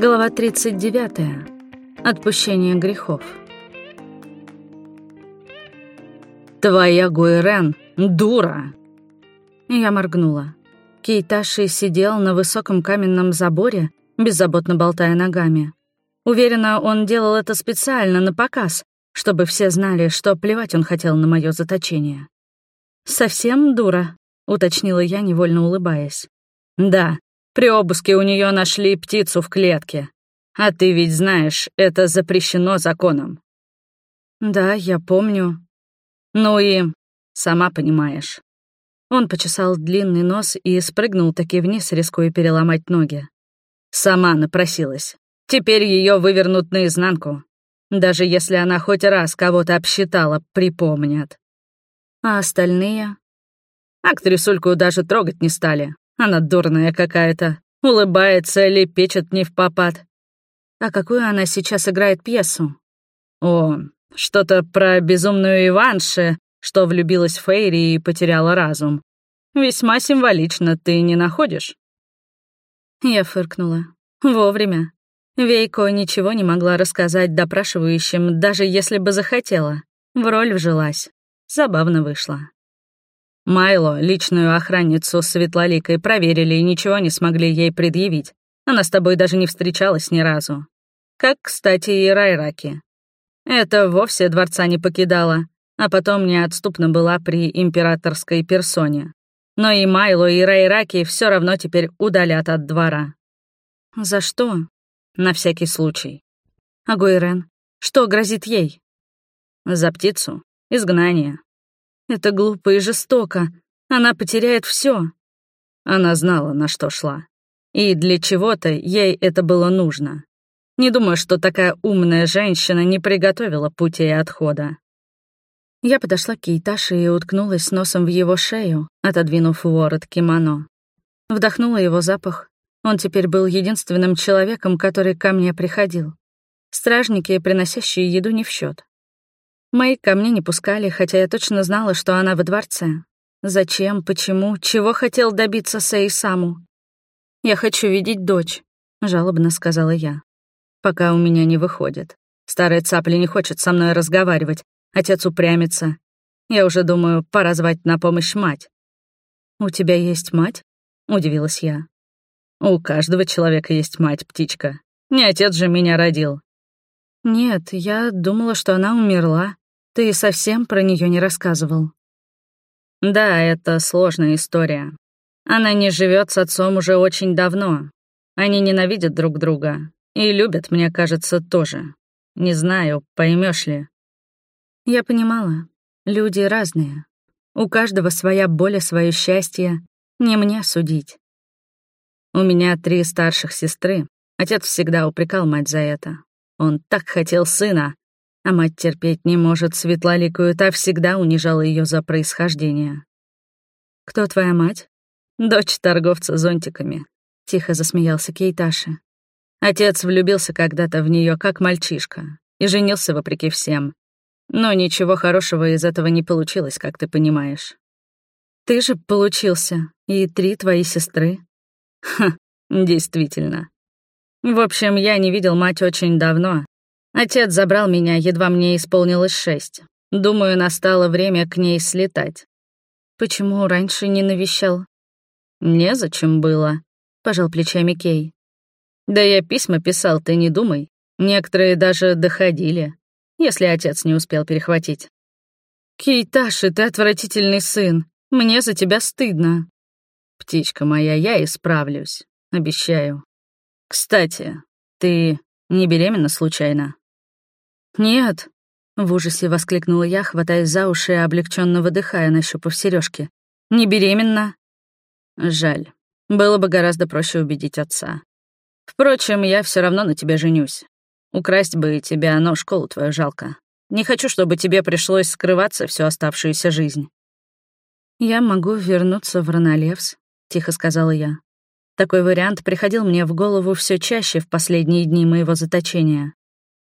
Глава 39. Отпущение грехов. «Твоя Гуэрен — дура!» Я моргнула. Кейташи сидел на высоком каменном заборе, беззаботно болтая ногами. Уверена, он делал это специально, на показ, чтобы все знали, что плевать он хотел на мое заточение. «Совсем дура?» — уточнила я, невольно улыбаясь. «Да, при обыске у нее нашли птицу в клетке. А ты ведь знаешь, это запрещено законом. Да, я помню. Ну и сама понимаешь. Он почесал длинный нос и спрыгнул таки вниз, рискуя переломать ноги. Сама напросилась. Теперь ее вывернут наизнанку. Даже если она хоть раз кого-то обсчитала, припомнят. А остальные? Актрисульку даже трогать не стали. Она дурная какая-то. Улыбается, лепечет не в попад. А какую она сейчас играет пьесу? О, что-то про безумную Иванше, что влюбилась в Фейри и потеряла разум. Весьма символично, ты не находишь? Я фыркнула. Вовремя. Вейко ничего не могла рассказать допрашивающим, даже если бы захотела. В роль вжилась. Забавно вышло. Майло, личную охранницу Светлоликой, проверили и ничего не смогли ей предъявить. Она с тобой даже не встречалась ни разу. Как, кстати, и Райраки. Это вовсе дворца не покидала, а потом неотступно была при императорской персоне. Но и Майло, и Райраки все равно теперь удалят от двора. За что? На всякий случай. А Гуэрен? Что грозит ей? За птицу. Изгнание. Это глупо и жестоко. Она потеряет все. Она знала, на что шла. И для чего-то ей это было нужно. Не думаю, что такая умная женщина не приготовила путей отхода. Я подошла к Кейташе и уткнулась носом в его шею, отодвинув ворот кимоно. Вдохнула его запах. Он теперь был единственным человеком, который ко мне приходил. Стражники, приносящие еду, не в счет. Мэй ко мне не пускали, хотя я точно знала, что она во дворце. Зачем, почему, чего хотел добиться Сэй Саму? «Я хочу видеть дочь», — жалобно сказала я. «Пока у меня не выходит. Старая цапля не хочет со мной разговаривать, отец упрямится. Я уже думаю, пора звать на помощь мать». «У тебя есть мать?» — удивилась я. «У каждого человека есть мать, птичка. Не отец же меня родил». «Нет, я думала, что она умерла», ты совсем про нее не рассказывал. Да, это сложная история. Она не живет с отцом уже очень давно. Они ненавидят друг друга. И любят, мне кажется, тоже. Не знаю, поймешь ли. Я понимала. Люди разные. У каждого своя боль и свое счастье. Не мне судить. У меня три старших сестры. Отец всегда упрекал мать за это. Он так хотел сына, а мать терпеть не может светлоликую, та всегда унижала ее за происхождение. «Кто твоя мать?» «Дочь торговца зонтиками», — тихо засмеялся Кейташи. Отец влюбился когда-то в нее как мальчишка и женился вопреки всем. Но ничего хорошего из этого не получилось, как ты понимаешь. Ты же получился, и три твои сестры. Ха, действительно. В общем, я не видел мать очень давно, Отец забрал меня, едва мне исполнилось шесть. Думаю, настало время к ней слетать. Почему раньше не навещал? Незачем было, пожал плечами Кей. Да я письма писал, ты не думай. Некоторые даже доходили, если отец не успел перехватить. Кейташи, ты отвратительный сын. Мне за тебя стыдно. Птичка моя, я исправлюсь, обещаю. Кстати, ты не беременна случайно? «Нет!» — в ужасе воскликнула я, хватаясь за уши и облегченно выдыхая, нащупав сережки. «Не беременна?» «Жаль. Было бы гораздо проще убедить отца. Впрочем, я все равно на тебя женюсь. Украсть бы тебя, но школу твою жалко. Не хочу, чтобы тебе пришлось скрываться всю оставшуюся жизнь». «Я могу вернуться в Ронолевс», — тихо сказала я. Такой вариант приходил мне в голову все чаще в последние дни моего заточения.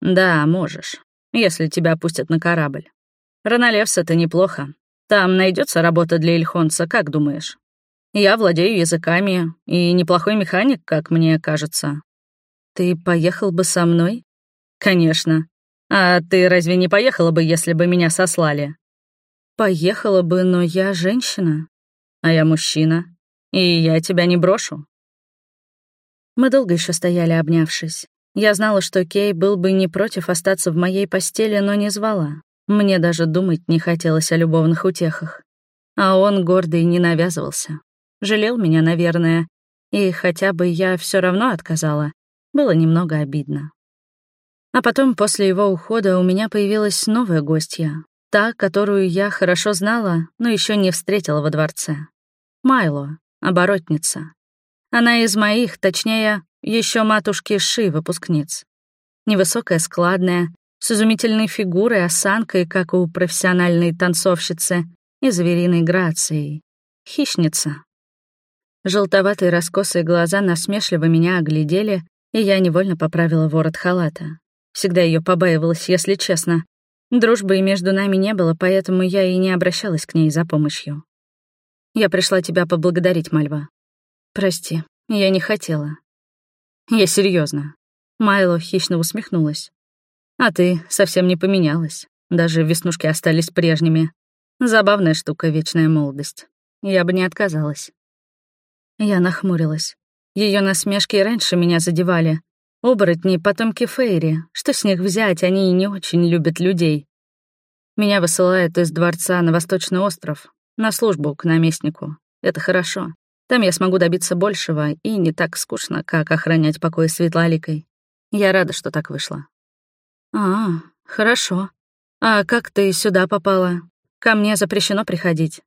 «Да, можешь, если тебя пустят на корабль. Ронолевс — это неплохо. Там найдется работа для Ильхонца, как думаешь? Я владею языками и неплохой механик, как мне кажется». Ты поехал бы со мной? Конечно. А ты разве не поехала бы, если бы меня сослали? Поехала бы, но я женщина. А я мужчина. И я тебя не брошу. Мы долго еще стояли, обнявшись. Я знала, что Кей был бы не против остаться в моей постели, но не звала. Мне даже думать не хотелось о любовных утехах. А он гордый не навязывался. Жалел меня, наверное, и хотя бы я все равно отказала, было немного обидно. А потом, после его ухода, у меня появилась новая гостья, та, которую я хорошо знала, но еще не встретила во дворце. Майло, оборотница. Она из моих, точнее, еще матушки Ши, выпускниц. Невысокая, складная, с изумительной фигурой, осанкой, как у профессиональной танцовщицы, и звериной грацией. Хищница. Желтоватые раскосые глаза насмешливо меня оглядели, и я невольно поправила ворот халата. Всегда ее побаивалась, если честно. Дружбы и между нами не было, поэтому я и не обращалась к ней за помощью. Я пришла тебя поблагодарить, Мальва. Прости, я не хотела. Я серьезно. Майло хищно усмехнулась. А ты совсем не поменялась. Даже веснушки остались прежними. Забавная штука, вечная молодость. Я бы не отказалась. Я нахмурилась. Ее насмешки раньше меня задевали. Оборотни — потомки Фейри. Что с них взять, они и не очень любят людей. Меня высылают из дворца на Восточный остров, на службу к наместнику. Это хорошо. Там я смогу добиться большего, и не так скучно, как охранять покой Светлоликой. Я рада, что так вышло. А, хорошо. А как ты сюда попала? Ко мне запрещено приходить.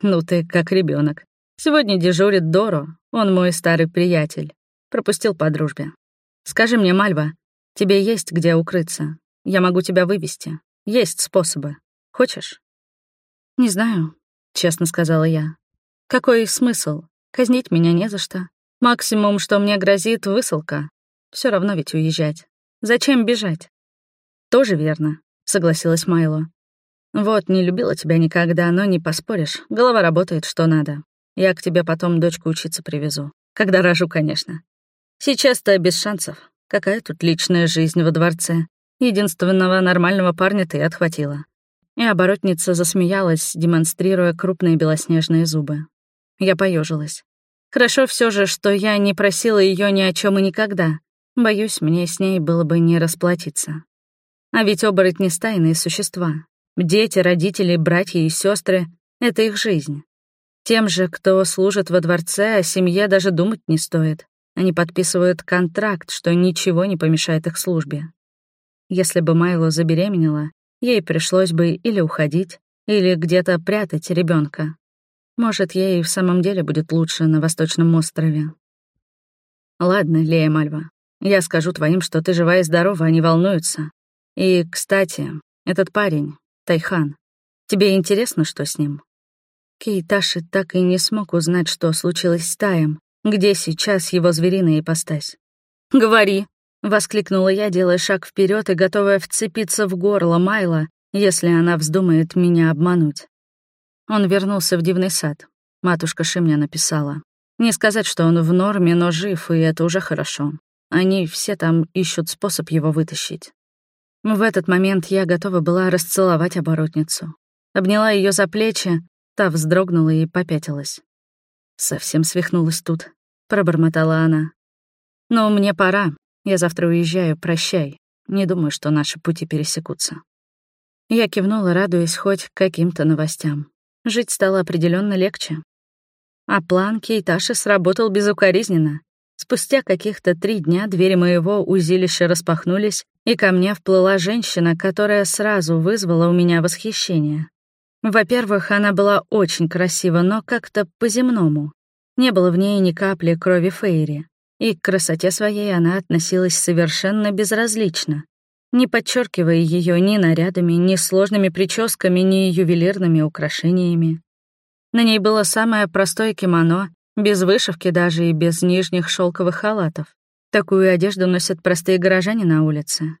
Ну ты как ребенок. Сегодня дежурит Доро, он мой старый приятель. Пропустил по дружбе. Скажи мне, Мальва, тебе есть где укрыться? Я могу тебя вывести. Есть способы. Хочешь? Не знаю, честно сказала я. Какой смысл? Казнить меня не за что. Максимум, что мне грозит, высылка. Все равно ведь уезжать. Зачем бежать? Тоже верно, согласилась Майло. Вот, не любила тебя никогда, но не поспоришь. Голова работает, что надо. Я к тебе потом дочку учиться привезу. Когда рожу, конечно. Сейчас-то без шансов. Какая тут личная жизнь во дворце? Единственного нормального парня ты отхватила. И оборотница засмеялась, демонстрируя крупные белоснежные зубы. Я поежилась. Хорошо все же, что я не просила ее ни о чем и никогда. Боюсь, мне с ней было бы не расплатиться. А ведь оборотни — стайные существа. Дети, родители, братья и сестры — это их жизнь. Тем же, кто служит во дворце, о семье даже думать не стоит. Они подписывают контракт, что ничего не помешает их службе. Если бы Майло забеременела, ей пришлось бы или уходить, или где-то прятать ребенка. Может, ей в самом деле будет лучше на Восточном острове. Ладно, Лея Мальва, я скажу твоим, что ты жива и здорова, они волнуются. И, кстати, этот парень, Тайхан, тебе интересно, что с ним? Кейташи так и не смог узнать, что случилось с Таем, где сейчас его звериная ипостась. «Говори!» — воскликнула я, делая шаг вперед и готовая вцепиться в горло Майла, если она вздумает меня обмануть. Он вернулся в дивный сад. Матушка Ши мне написала. Не сказать, что он в норме, но жив, и это уже хорошо. Они все там ищут способ его вытащить. В этот момент я готова была расцеловать оборотницу. Обняла ее за плечи, Та вздрогнула и попятилась. «Совсем свихнулась тут», — пробормотала она. «Но мне пора. Я завтра уезжаю, прощай. Не думаю, что наши пути пересекутся». Я кивнула, радуясь хоть каким-то новостям. Жить стало определенно легче. А план Кейташи сработал безукоризненно. Спустя каких-то три дня двери моего узилища распахнулись, и ко мне вплыла женщина, которая сразу вызвала у меня восхищение. Во-первых, она была очень красива, но как-то по-земному. Не было в ней ни капли крови Фейри. И к красоте своей она относилась совершенно безразлично, не подчеркивая ее ни нарядами, ни сложными прическами, ни ювелирными украшениями. На ней было самое простое кимоно, без вышивки даже и без нижних шелковых халатов. Такую одежду носят простые горожане на улице.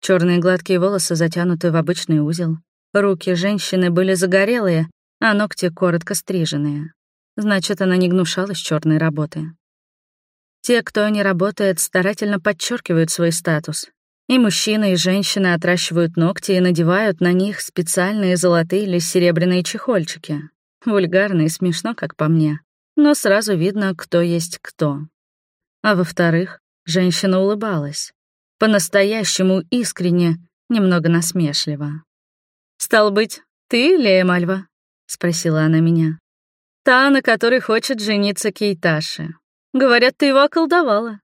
Черные гладкие волосы затянуты в обычный узел, Руки женщины были загорелые, а ногти коротко стриженные. Значит, она не гнушалась черной работы. Те, кто не работает, старательно подчеркивают свой статус. И мужчины, и женщины отращивают ногти и надевают на них специальные золотые или серебряные чехольчики. Вульгарно и смешно, как по мне. Но сразу видно, кто есть кто. А во-вторых, женщина улыбалась. По-настоящему искренне, немного насмешливо. «Стал быть, ты, Лея Мальва?» — спросила она меня. «Та, на которой хочет жениться Кейташи. Говорят, ты его околдовала.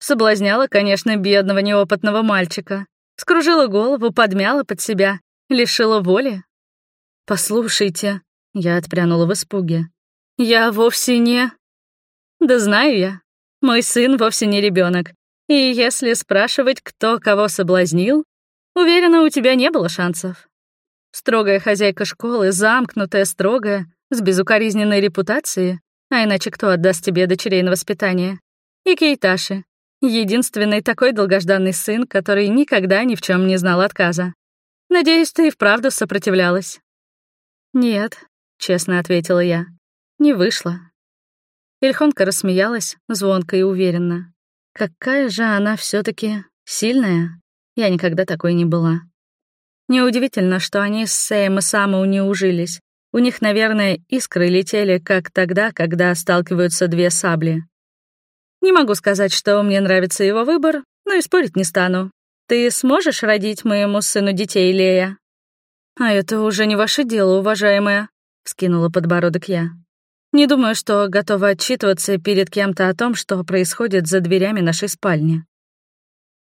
Соблазняла, конечно, бедного неопытного мальчика. Скружила голову, подмяла под себя, лишила воли. «Послушайте», — я отпрянула в испуге, — «я вовсе не...» «Да знаю я. Мой сын вовсе не ребенок. И если спрашивать, кто кого соблазнил, уверена, у тебя не было шансов. Строгая хозяйка школы, замкнутая, строгая, с безукоризненной репутацией, а иначе кто отдаст тебе дочерей на воспитание? И Кейташи, Единственный такой долгожданный сын, который никогда ни в чем не знал отказа. Надеюсь, ты и вправду сопротивлялась. Нет, честно ответила я. Не вышло. Ильхонка рассмеялась, звонко и уверенно. Какая же она все таки сильная. Я никогда такой не была. Неудивительно, что они с Сэем и Саму не ужились. У них, наверное, искры летели, как тогда, когда сталкиваются две сабли. Не могу сказать, что мне нравится его выбор, но и спорить не стану. Ты сможешь родить моему сыну детей, Лея?» «А это уже не ваше дело, уважаемая», — вскинула подбородок я. «Не думаю, что готова отчитываться перед кем-то о том, что происходит за дверями нашей спальни».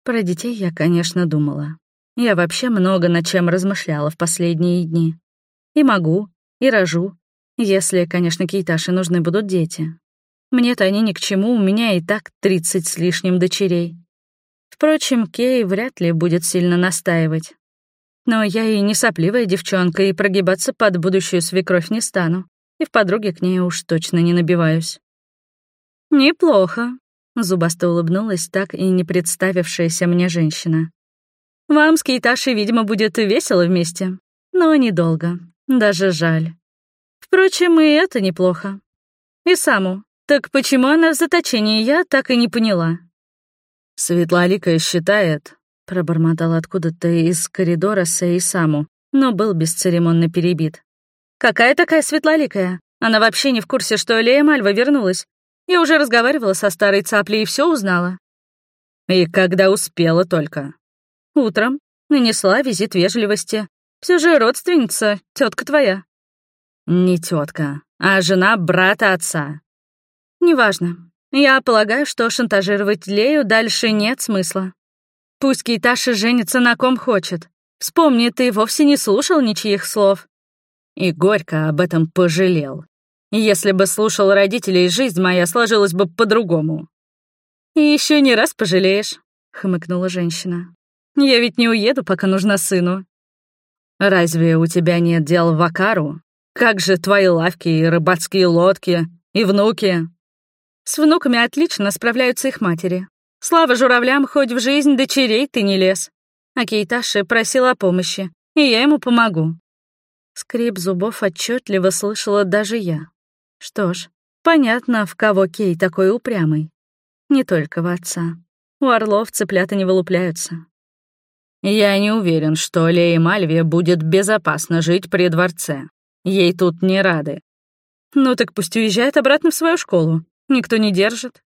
Про детей я, конечно, думала. Я вообще много над чем размышляла в последние дни. И могу, и рожу, если, конечно, Кейташе нужны будут дети. Мне-то они ни к чему, у меня и так тридцать с лишним дочерей. Впрочем, Кей вряд ли будет сильно настаивать. Но я и не сопливая девчонка, и прогибаться под будущую свекровь не стану, и в подруге к ней уж точно не набиваюсь. «Неплохо», — зубасто улыбнулась так и не представившаяся мне женщина. «Вам с Кейташей, видимо, будет весело вместе, но недолго, даже жаль. Впрочем, и это неплохо. И саму, так почему она в заточении, я так и не поняла. Светлоликая считает, пробормотал откуда-то из коридора Сэй Саму, но был бесцеремонно перебит. «Какая такая светлоликая? Она вообще не в курсе, что Лея Мальва вернулась. Я уже разговаривала со старой цаплей и все узнала». «И когда успела только?» «Утром. Нанесла визит вежливости. Все же родственница, тетка твоя». «Не тетка, а жена брата отца. «Неважно. Я полагаю, что шантажировать Лею дальше нет смысла. Пусть Кейташа женится на ком хочет. Вспомни, ты вовсе не слушал ничьих слов». И горько об этом пожалел. Если бы слушал родителей, жизнь моя сложилась бы по-другому. «И еще не раз пожалеешь», — хмыкнула женщина. «Я ведь не уеду, пока нужна сыну». «Разве у тебя нет дел в Акару? Как же твои лавки и рыбацкие лодки, и внуки?» С внуками отлично справляются их матери. Слава журавлям, хоть в жизнь дочерей ты не лез. А Кейташи просил о помощи, и я ему помогу. Скрип зубов отчетливо слышала даже я. Что ж, понятно, в кого Кей такой упрямый. Не только в отца. У орлов цыплята не вылупляются. Я не уверен, что Лея Мальвия будет безопасно жить при дворце. Ей тут не рады. Ну так пусть уезжает обратно в свою школу. Никто не держит.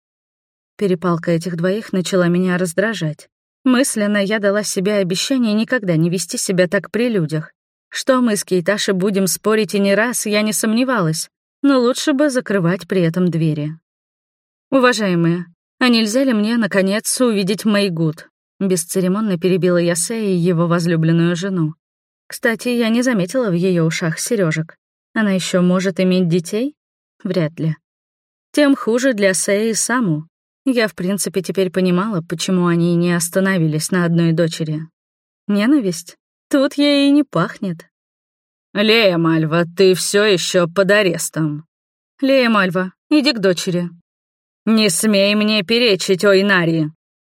Перепалка этих двоих начала меня раздражать. Мысленно я дала себе обещание никогда не вести себя так при людях. Что мы с Кейташей будем спорить и не раз, я не сомневалась, но лучше бы закрывать при этом двери. «Уважаемые, а нельзя ли мне, наконец, увидеть Мэйгуд?» Бесцеремонно перебила я Сэй его возлюбленную жену. Кстати, я не заметила в ее ушах сережек. Она еще может иметь детей? Вряд ли. Тем хуже для Сэй и Саму. Я, в принципе, теперь понимала, почему они не остановились на одной дочери. Ненависть? Тут ей и не пахнет. «Лея Мальва, ты все еще под арестом». «Лея Мальва, иди к дочери». «Не смей мне перечить, ой, Нари!»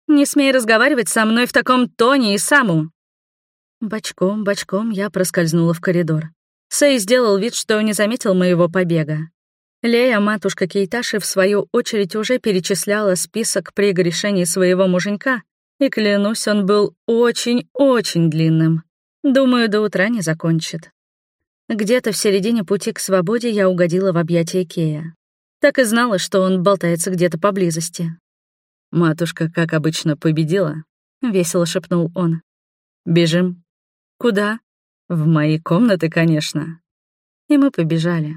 «Не смей разговаривать со мной в таком тоне и саму!» Бочком, бочком я проскользнула в коридор. Сэй сделал вид, что не заметил моего побега. Лея, матушка Кейташи, в свою очередь уже перечисляла список прегрешений своего муженька, и, клянусь, он был очень-очень длинным. Думаю, до утра не закончит. Где-то в середине пути к свободе я угодила в объятия Кея. Так и знала, что он болтается где-то поблизости. «Матушка, как обычно, победила», — весело шепнул он. «Бежим». «Куда?» «В мои комнаты, конечно». И мы побежали.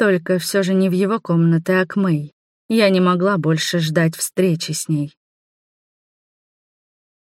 Только все же не в его комнаты, а к Мэй. Я не могла больше ждать встречи с ней.